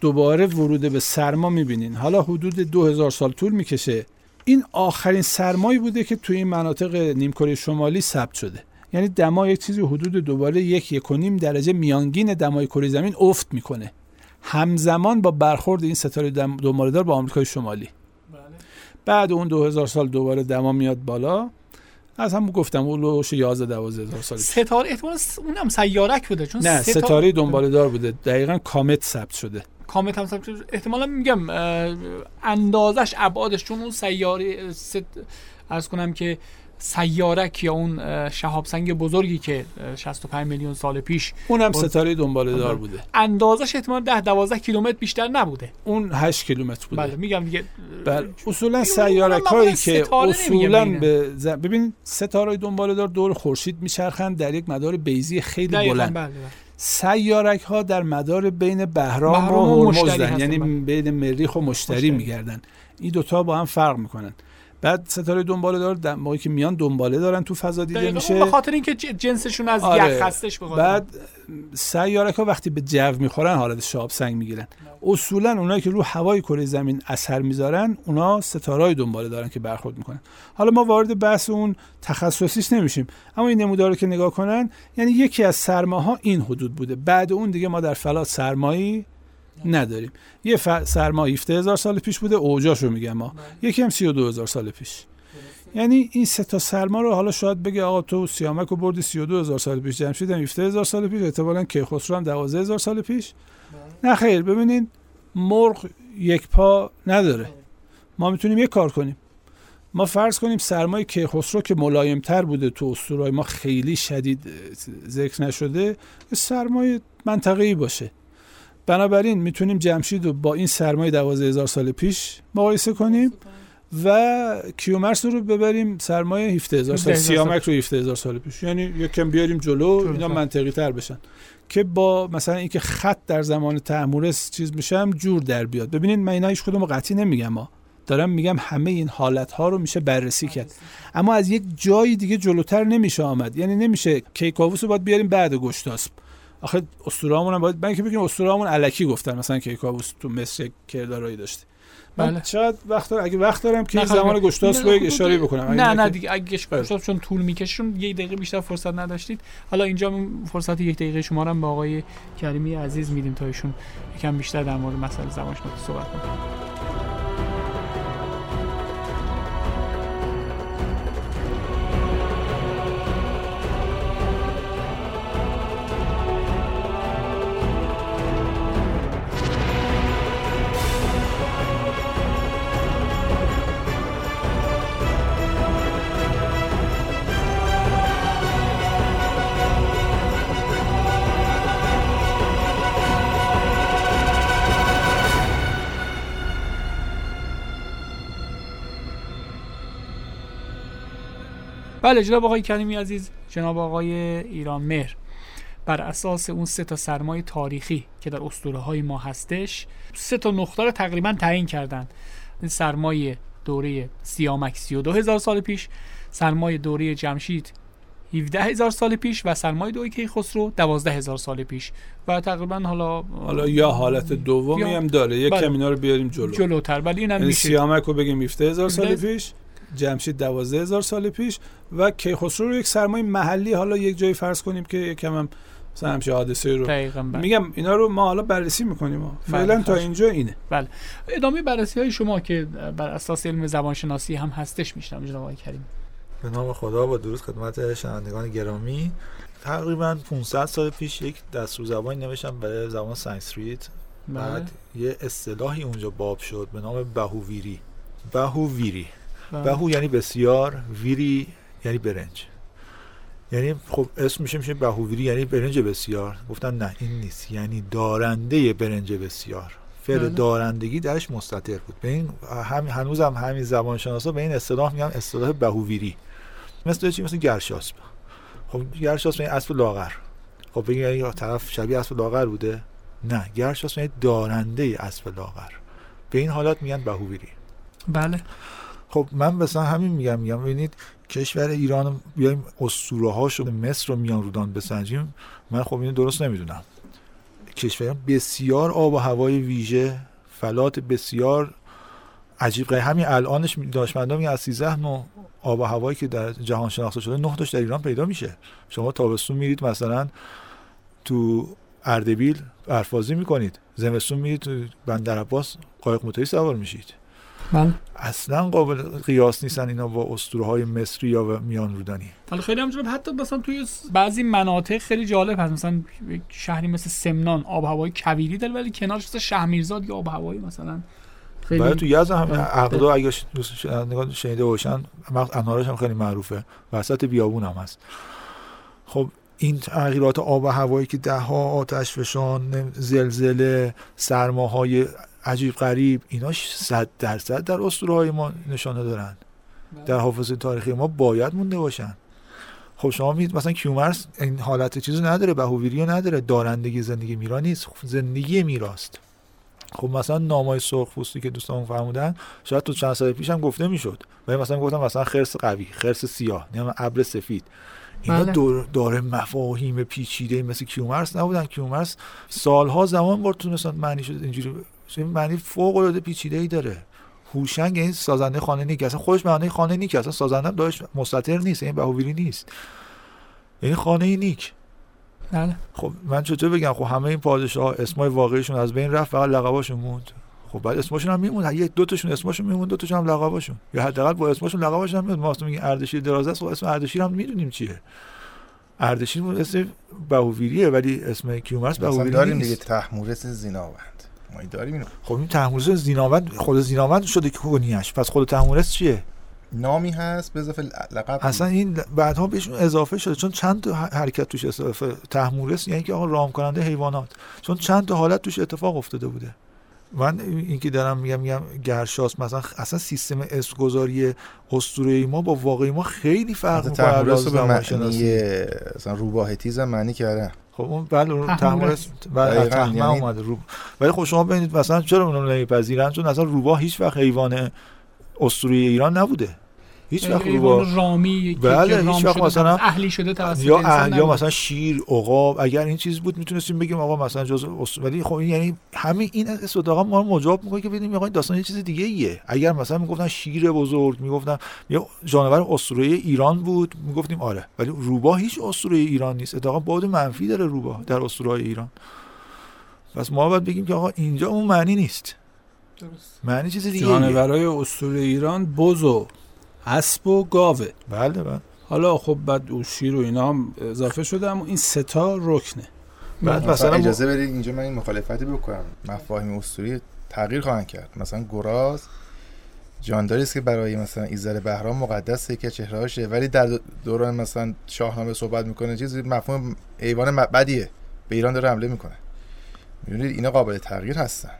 دوباره ورود به سرما می‌بینین. حالا حدود 2000 سال طول می‌کشه. این آخرین سرمایی بوده که توی این مناطق نیمکره شمالی ثبت شده. یعنی دما یک چیزی حدود دوباره یک یک و نیم درجه میانگین دمای کره زمین افت می‌کنه. همزمان با برخورد این ستاره دنباله‌دار با آمریکای شمالی. بله. بعد اون 2000 سال دوباره دما میاد بالا. از هم گفتم اون لوش 11 12 هزار سال. ستاره احتمال اونم سیارک بوده چون نه ستا- ستاره دنباله دار بوده. دقیقا کامت ثبت شده. کامت هم ثبت شده. احتمالا میگم اندازش ابعادش چون اون سیاره ست از کنم که سیارک یا اون شهاب سنگ بزرگی که اه، 65 میلیون سال پیش اونم ستاره دنباله دار. بوده اندازش احتمال 10 12 کیلومتر بیشتر نبوده اون 8 کیلومتر بوده بله میگم دیگه بله اصولا اون- سیارک اون هایی معمولا که اصولا به ز... ببین ستاره دنباله دار دور خورشید میچرخند در یک مدار بیزی خیلی بلند بله بله. سیارک ها در مدار بین بهرام, و و هرمز مشتری دن. هستن، یعنی. بین مریخ و مشتری مشتری. میگردن این دوتا با هم فرق می‌کنن بعد ستاره دنباله دار در موقعی که میان دنباله دارن تو فضا دیده دقیقاً. میشه. به خاطر اینکه جنسشون از آره. یخ هستش بخاطر بعد سیارک ها وقتی به جو می‌خورن حالت شاب سنگ می‌گیرن. اصولا اونایی که رو هوای کره زمین اثر می‌ذارن اونا ستارهای دنباله دارن که برخورد می‌کنن. حالا ما وارد بحث اون تخصصیش نمیشیم. اما این نمودار رو که نگاه کنن یعنی یکی از سرماها این حدود بوده. بعد اون دیگه ما در فلات سرمایی نداریم. یه ف... سرما 17 هزار سال پیش بوده اوجاشو میگم ما یکی هم 32 هزار سال پیش. یعنی این سه تا سرما رو حالا شاید بگه آقا تو سیامک رو بردی 32 هزار سال پیش جمشید هم 17 هزار سال پیش. احتمالاً کیخسرو هم 12 هزار سال پیش. نه خیر ببینین مرغ یک پا نداره. ما می‌تونیم یک کار کنیم. ما فرض کنیم سرمای کیخسرو که ملایمتر بوده تو اسطورهای ما خیلی شدید ذکر نشده یه سرمای منطقه‌ای باشه. بنابراین می‌تونیم جمشید رو با این سرمای 12 هزار سال پیش مقایسه کنیم و کیومرس رو ببریم سرمایه 17 هزار سال 17,000 سال. سیامک رو 17 هزار سال پیش. یعنی یکم بیاریم جلو. اینا منطقی تر بشن. که با مثلا اینکه خط در زمان تعمورس چیز میشه هم جور در بیاد. ببینید من اینا هیچ کدوم رو قطعی نمیگم ها. دارم میگم همه این حالت ها رو میشه بررسی کرد. اما از یک جایی دیگه جلوتر نمیشه آمد. یعنی نمیشه کیکاووس رو باید بیاریم بعد گشتاسب آخه اسطوره‌مون هم باید من که بگیم اسطوره‌مون الکی گفتن مثلا کیکاووس تو مصر کردارایی داشته. من بله. چقدر وقت دارم اگه وقت دارم که زمان نه، رو یک خب، اشاره بکنم. نه نه که- دیگه اگه بله. گفتم چون طول میکشون یک دقیقه بیشتر فرصت نداشتید. حالا اینجا فرصت یک دقیقه شما رو هم با آقای کریمی عزیز میدیم تا ایشون یکم بیشتر در مورد مسئله زمان شناسی صحبت کنیم بله جناب آقای کریمی عزیز جناب آقای ایران مهر. بر اساس اون سه تا سرمایه تاریخی که در اسطوره های ما هستش سه تا نقطه رو تقریبا تعیین کردن. این سرمایه دوره سیامک 32 هزار سال پیش سرمایه دوره جمشید 17 هزار سال پیش و سرمایه دوره کیخسرو 12 هزار سال پیش. و تقریبا حالا حالا یا حالت دومی هم داره. یک بله. کم اینا رو بیاریم جلو. جلوتر. ولی اینم میشه. سیامک رو بگیم 17 هزار سال 17 پیش. جمشید 12 هزار سال پیش و کیخسرو رو یک سرمای محلی حالا یک جایی فرض کنیم که یکم هم مثلا همچه حادثه رو دقیقاً بله. میگم اینا رو ما حالا بررسی می‌کنیم. بله، فعلا تا. اینجا اینه. ادامه بررسی های شما که بر اساس علم زبانشناسی هم هستش می‌شنویم جناب آقای کریم. به نام خدا با درود خدمت شنوندگان گرامی. تقریبا 500 سال پیش یک دستور زبانی نوشتم برای زبان سانسکریت بله. بعد یه اصطلاحی اونجا باب شد به نام بهوویری. بهوویری. بله. بهو یعنی بسیار ویری یعنی برنج. یعنی خب اسم میشه میشه بهوویری یعنی برنج بسیار. گفتن نه این نیست. یعنی دارنده برنج بسیار. فعل بله. دارندگی درش مستتر بود. به این هم هنوز هم همین زبان شناسا به این اصطلاح میگن اصطلاح بهوویری مثل چی؟ مثل گرشاسب خب گرشاسب یعنی اسب لاغر. خب بگی یعنی طرف شبیه اسب لاغر بوده؟ نه. گرشاسب یعنی دارنده اسب لاغر. به این حالت میگن بهوویری بله. خب من مثلا همین میگم میگم ببینید کشور ایران بیایم اسطوره هاشو مصر رو میان رودان بسنجیم. من خب اینو درست نمی‌دونم. کشور بسیار آب و هوای ویژه فلات بسیار عجیب غریب. همین الانش دانشمندان میگن از 13 نوع آب و هوایی که در جهان شناخته شده نه تاش در ایران پیدا میشه. شما تابستون میرید مثلا تو اردبیل برفازی می‌کنید. زمستون میرید تو بندر عباس قایق موتوری سوار میشید. بله. اصلا قابل قیاس نیستن اینا با اسطوره های مصری یا میان رودانی حالا خیلی هم جالب حتی مثلا توی بعضی مناطق خیلی جالب هست. مثلا شهری مثل سمنان آب و هوای کویری داره ولی کنارش مثل شهرمیرزاد یا آب و هوایی مثلا. خیلی برای تو یزد هم آره. عقدا اگه شنیده باشن مق- انارش هم خیلی معروفه. وسط بیابون هم هست. خب این تغییرات آب و هوایی که ده ها آتش فشان زلزله سرماهای عجیب غریب ایناش صد درصد در اسطوره های ما نشانه دارن. در حافظه تاریخی ما باید مونده باشن. خب شما میید مثلا کیومرس این حالت چیزو نداره بهوویری رو نداره دارندگی زندگی میرا نیست خب زندگی میراست. خب مثلا نامای سرخ پوستی که دوستان فرمودن شاید تو چند سال پیش هم گفته می‌شد. ولی مثلا گفتم مثلا خرس قوی خرس سیاه نمی‌دونم ابر سفید. اینا بله. دور داره مفاهیم پیچیده مثل کیومرس نبودن. کیومرس سالها زمان برد تونستن معنی شد اینجوری این معنی فوق العاده پیچیده ای داره. هوشنگ این سازنده خانه نیک اصلا خودش معنی خانه نیک اصلا سازنده داشت مستتر نیست این بهوویری نیست. یعنی خانه نیک. بله خب من چطور بگم؟ خب همه این پادشاه اسمای واقعیشون از بین رفت فقط لقباشون موند. خب بعد اسمشون هم میموند. یک دو تاشون اسمشون میموند دو تاشون هم لقباشون. یا حداقل با اسمشون لقباشون هم میاد ما وقتی میگیم اردشیر درازه است. خب اسم اردشیر هم می‌دونیم چیه. اردشیر اسم بهوویریه ولی اسم کیومرس مثلا بهوویری داریم دیگه نیست. تحمورس زیناوند ما داریم اینو. خب این تحمورس زیناوند خود زیناوند شده که کنیش پس خود تحمورس چیه؟ نامی هست به اضافه لقب. اصلا این بعدها بهشون اضافه شده. چون چند تا حرکت توش اضافه تحمورس یعنی که آقا رام کننده حیوانات. چون چند تا حالت توش اتفاق افتاده بوده. من این که دارم میگم میگم گرشاس مثلا اصلا سیستم اسمگذاری اسطوره ما با واقعی ما خیلی فرق می‌کنه. به. معنی مثلا روباهتیز هم معنی کردن. خب اون بله اون تحمورس. تحمورس بله دقیقاً، تحمه یعنی- اومده رو ولی خب شما ببینید مثلا چرا اونو نمیپذیرن چون اصلا روباه هیچ وقت حیوان اسطوره ایران نبوده هیچ وقت روباه حیوان رامی که- بله، که رام هیچ وقت مثلا اهلی شده توسط یا انسان اه- یا. مثلا شیر عقاب اگر این چیز بود می‌تونستیم بگیم آقا مثلا جز ولی خب این یعنی همین این استداقا ما رو مجاب می‌کنه که ببینیم آقا این داستان یه چیز دیگه ایه اگر مثلا می‌گفتن شیر بزرگ می‌گفتن یا جانور اسطوره ایران بود می‌گفتیم آره ولی روباه هیچ اسطوره ایران نیست اتفاقا بعد منفی داره روباه در اسطوره ایران پس ما باید بگیم که آقا اینجا اون معنی نیست درست. معنی چیز دیگه. جانورای اسطوره ایران بز و اسب و گاوه. بله بله. حالا خب بعد او شیر و اینا هم اضافه شده اما این ستا رکنه. بعد مثلا اجازه بدید اینجا من این مخالفتی بکنم. مفاهیم اسطوری تغییر خواهند کرد. مثلا گراز جانداری است که برای مثلا ایزد بهرام مقدسه که چهرهاشه ولی در دوران مثلا شاهنامه صحبت می‌کنه چیزی مفهوم ایوان بدیه. به ایران داره حمله می‌کنه. می‌دونید اینا قابل تغییر هستن.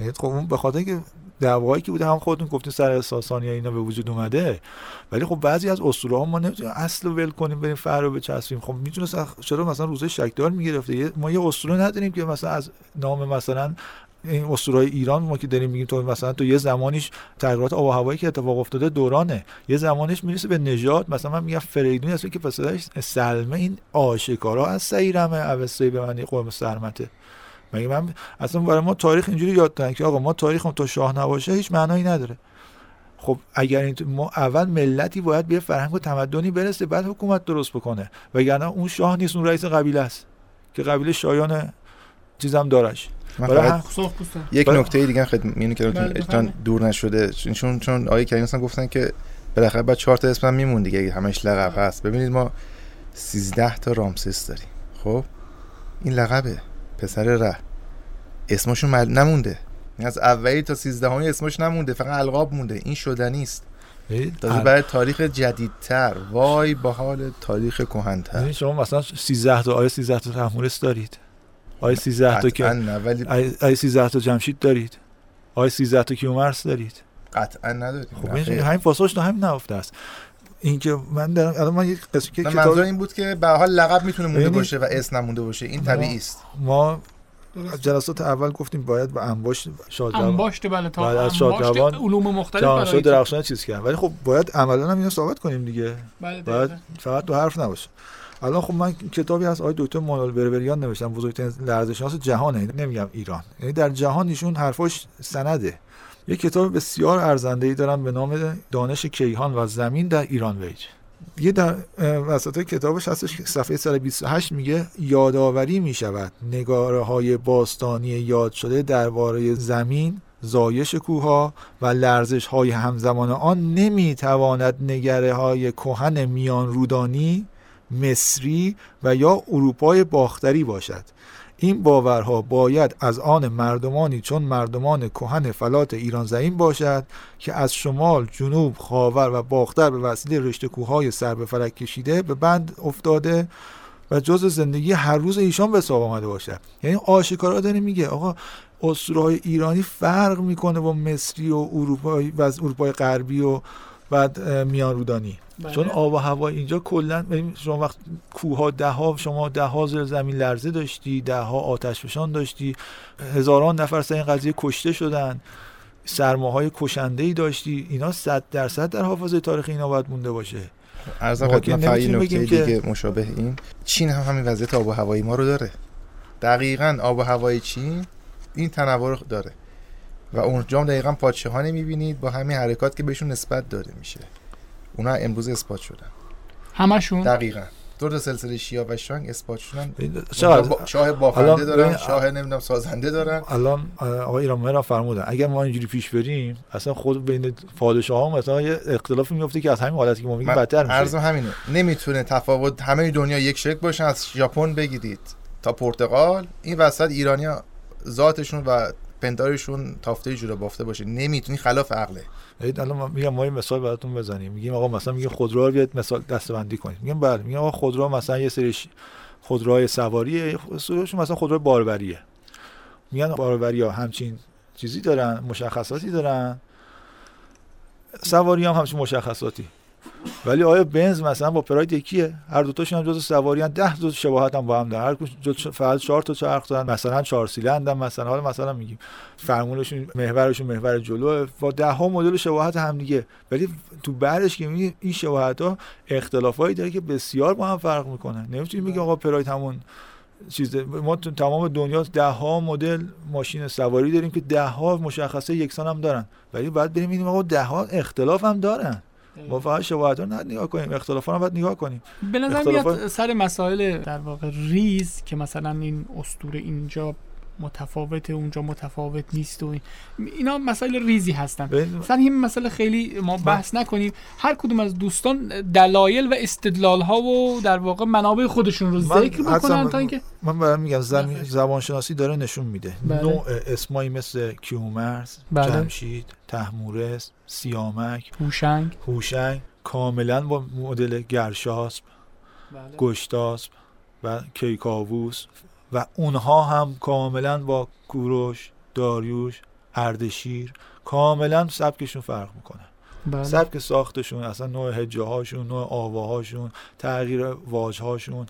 یعنی خب اون به خاطر اینکه دعوایی که بوده هم خودتون گفتین سر ساسانی اینا به وجود اومده ولی خب بعضی از اسطوره ها ما نمی‌تونیم اصل ول کنیم بریم فر رو بچسبیم. خب می‌تونست چرا مثلا روزه شکدار می‌گرفته؟ ما یه اسطوره نداریم که مثلا از نام مثلا این اسطوره ایران ما که داریم میگیم تو مثلا تو یه زمانیش تغییرات آب و هوایی که اتفاق افتاده دورانه. یه زمانش می‌رسه به نژاد. مثلا من میگم فریدون هست که پسرش سلمه این آشکارا از سیرمه اوسته به معنی قوم سرمته. مگه من اصلا برای ما تاریخ اینجوری یاد دادن که آقا ما تاریخ تا شاه نباشه هیچ معنایی نداره. خب اگر این ما اول ملتی باید به فرهنگ و تمدنی برسه بعد حکومت درست بکنه. وگرنه اون شاه نیست اون رئیس قبیله است که قبیله شایان چیزم دارش. برای هم- یک. نکته دیگه خدمت اینو که بله،. دور نشده. چون چون آقای کریم مثلا گفتن که بالاخره بعد چهار تا اسم هم میمون دیگه همش لقب هست. ببینید ما 13 تا رامسس داریم. خب؟ این لقبه. پسر ره. اسمشون مل... نمونده. از اولی تا 13 همی اسمش نمونده فقط القاب مونده. این شدنی است تازه برای تاریخ جدیدتر. وای با حال تاریخ کهن‌تر. یعنی شما مثلا 13 تا آیه 13 تا تحمورس دارید. آیه 13 تا که ولی آیه 13 تا جمشید دارید. آیه 13 تا کیومرس دارید. قطعا نداریم. خب. همین پاساژ تو همین نهفته است. اینکه من دارم الان من یک قصه که کتاب این بود که به هر حال لقب می‌تونه مونده باشه و اسم نمونده باشه. این طبیعی است. ما. جلسات اول گفتیم باید به انباشت شادروان انباشت بله تا بعد از انباشت شادروان علوم مختلف برای درخشان چیز کرد. ولی خب باید عملا هم اینو ثابت کنیم دیگه. بله باید. فقط دو حرف نباشه. الان خب من کتابی هست آقای دکتر مانوئل بربریان نوشتم. بزرگترین لرزشناس جهانه. نمیگم ایران. یعنی در جهان ایشون حرفاش سنده. یه کتاب بسیار ارزنده ای دارم به نام دانش کیهان و زمین در ایران ویج. یه در وسط کتابش هستش که صفحه 128 میگه یادآوری می‌شود. نگاره های باستانی یاد شده درباره زمین زایش کوها و لرزش های همزمان آن نمی‌تواند نگره های کهن میان رودانی مصری و یا اروپای باختری باشد. این باورها باید از آن مردمانی چون مردمان کهن فلات ایران زمین باشد که از شمال جنوب خاور و باختر به وسیله رشته کوههای سر به فلک کشیده به بند افتاده و جز زندگی هر روز ایشان به حساب آمده باشد. یعنی آشکارا داره میگه آقا اسطوره ایرانی فرق می‌کنه با مصری و اروپای و از اروپای غربی و بعد میان رودانی بله. چون آب و هوا اینجا کلا شما وقت کوه ده ها شما ده ها زیر زمین لرزه داشتی ده ها آتش فشان داشتی. هزاران نفر سر این قضیه کشته شدن. سرماهای کشنده ای داشتی. اینا صد درصد در حافظه تاریخ اینا باید مونده باشه. ارزم خدمت فقط نمی‌تونیم نکته بگیم که- دیگه مشابه این چین هم همین وضعیت آب و هوایی ما رو داره. دقیقا آب و هوای چین این تنوع رو داره. و اونجا هم دقیقا پادشاهانی می‌بینید با همین حرکات که بهشون نسبت داده میشه. اونا امروز اثبات شدن. همشون؟ دقیقا. دور سلسله شیا و شانگ اثبات شدن. شاه بافنده دارن شاه نمی‌دونم سازنده دارن. الان آقای ایران فرمودن اگر ما اینجوری پیش بریم اصلا خود بین پادشاه ها مثلا یه اختلافی میفته که از همین حالتی که ما میگیم بدتر میشه. عرضم همینه. نمی‌تونه تفاوت همه دنیا یک شکل باشن از ژاپن بگیرید تا پرتغال. این وسط ایرانیا ذاتشون و پندارشون تافته جوره بافته باشه. نمی‌تونی خلاف عقله. الان میگم ما یه مثال براتون بزنیم. میگیم آقا مثلا میگه خودرو رو بیاد مثال دستبندی کنید. میگم بله میگم آقا خودرو مثلا یه سری خودروهای سواریه سروشون مثلا خودرو باروریه. میگن باروری ها همچین چیزی دارن مشخصاتی دارن. سواری هم همچین مشخصاتی. ولی آیا بنز مثلا با پراید یکیه؟ هر دو تاشون هم جزو سواری هم ده تا شباهت هم با هم دارن. هر فقط چهار تا چرخ دارن. مثلا چهار سیلندر مثلا حالا مثلا میگیم. فرمولشون محورشون محور جلو با ده ها مدل شباهت هم دیگه. ولی تو بعدش که می‌بینی این شباهت ها اختلافایی داره که بسیار با هم فرق می‌کنن نمی‌تونی بگی آقا پراید همون چیزه ما تو تمام دنیا ده ها مدل ماشین سواری داریم که ده ها مشخصه یکسان هم دارن. ولی بعد بریم ببینیم آقا ده ها اختلاف هم دارن. ما فقط شباهت نه نگاه کنیم اختلاف رو باید نگاه کنیم. به نظر اختلافات- میاد سر مسائل در واقع ریز که مثلا این اسطوره اینجا متفاوته اونجا متفاوت نیست و این. اینا مسائل ریزی هستن. مثلا این مسئله خیلی ما بحث نکنیم. هر کدوم از دوستان دلایل و استدلال ها و در واقع منابع خودشون رو ذکر بکنن تا اینکه من برای میگم زمین بفرست. زبان شناسی داره نشون میده. بله. نوع اسمایی مثل کیومرث بله. جمشید تحمورس سیامک هوشنگ. هوشنگ کاملا با مدل گرشاسب گشتاسب و کیکاووس. و اونها هم کاملا با کوروش داریوش اردشیر کاملا سبکشون فرق می‌کنه. بله. سبک ساختشون اصلا نوع هجه هاشون نوع آواهاشون تغییر واج هاشون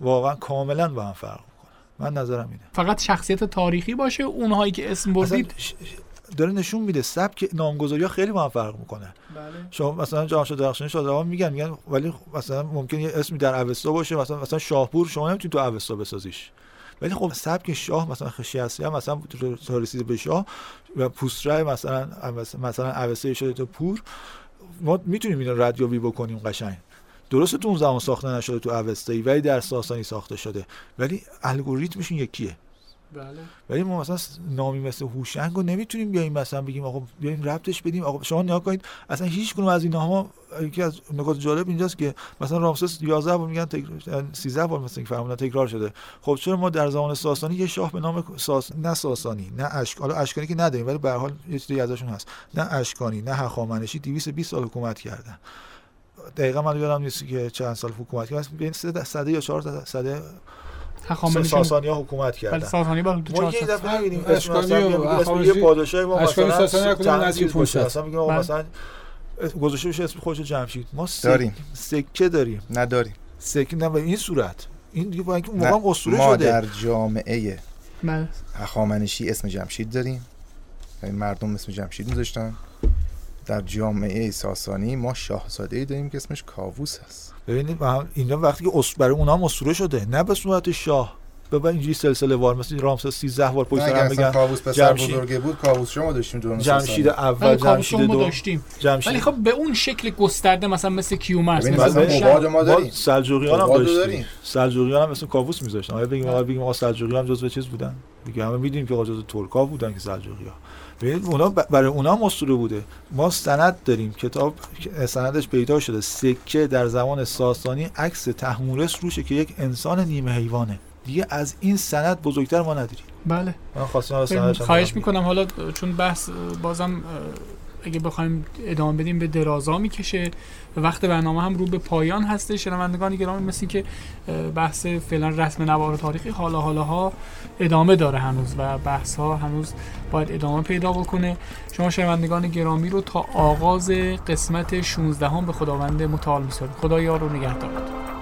واقعا کاملا با هم فرق می‌کنه. من نظرم اینه. فقط شخصیت تاریخی باشه اونهایی که اسم بردید؟ داره نشون میده سبک نامگذاری ها خیلی با هم فرق می‌کنه. بله. شما مثلا جهانشاه درخشانی شادروان میگن میگن ولی مثلا ممکن یه اسمی در اوستا باشه مثلا مثلا شاهپور شما نمی‌تونید تو اوستا بسازیش. ولی خب سبک شاه مثلا خشیاسی هم مثلا تا رسیده به شاه و پوستره مثلا مثلا اوسته شده تا پور. ما می‌تونیم اینو ردیابی بکنیم قشنگ. درسته تو اون زمان ساخته نشده تو اوستایی ولی در ساسانی ساخته شده. ولی الگوریتمشون یکیه. بله. ولی ما مثلا نامی مثل هوشنگ رو نمی‌تونیم بیایم مثلا بگیم آقا بیایم ربطش بدیم. آقا شما نگاه کنید اصلا هیچ کنون از اینها یکی از نکات جالب اینجاست که مثلا رامسس 11 بار میگن تکرار 13 بار مثلا که فرمودن تکرار شده. خب چرا ما در زمان ساسانی یه شاه به نام ساس... نه ساسانی نه اشک حالا اشکانی که نداریم ولی به هر حال یه چیزی ازشون هست. نه اشکانی نه هخامنشی 220 سال حکومت کردن. دقیقا من یادم نیست که چند سال حکومت کردن. بین سه صده یا چهار صده هخامنشی ساسانی ها حکومت بله کردن. ساسانی با تو ما چهار یه سال. دفعه می‌بینیم اسم یه پادشاهی ما مثلا ساسانی باشه. 500. مثلا بله. گذاشته بشه اسم خودش جمشید. ما سک... داریم. سکه داریم. نداریم. سکه نه به این صورت. این دیگه با اینکه اون موقع اسطوره ما شده در جامعه بله. هخامنشی اسم جمشید داریم. یعنی مردم اسم جمشید میذاشتن. در جامعه ساسانی ما شاهزاده ای داریم که اسمش کاووس هست. ببینید اینا وقتی که اس- برای اونها هم اسطوره شده نه به صورت شاه. ببین اینجوری سلسله وار مثل رامسس 13 بار پشت هم بگن کاووس پسر جمشید- بزرگه بود کاووس شما داشتیم دوران جمشید. اول جمشید دو داشتیم. جمشید. ولی خب به اون شکل گسترده مثلا مثل کیومرث مثلا. مباد ما داریم. سلجوقیان هم داشتیم. سلجوقیان هم مثل کاووس میذاشتن. آیا بگیم آقا بگیم آقا سلجوقیان هم جزو چیز بودن؟ دیگه همه می‌دونیم که آقا جزو ترکا بودن که سلجوقیان. اونا برای اونا هم اسطوره بوده. ما سند داریم کتاب سندش پیدا شده. سکه در زمان ساسانی عکس تحمورس روشه که یک انسان نیمه حیوانه. دیگه از این سند بزرگتر ما نداریم. بله. من خواستم خواهش. می‌کنم. حالا چون بحث بازم اگه بخوایم ادامه بدیم به درازا می‌کشه وقت برنامه هم رو به پایان هسته. شنوندگان گرامی مثل که بحث فعلا رسم نوار تاریخی حالا حالاها ادامه داره هنوز و بحث ها هنوز باید ادامه پیدا بکنه. شما شنوندگان گرامی رو تا آغاز قسمت 16 هم به خداوند متعال میسپاریم. خدا یار رو نگهدار.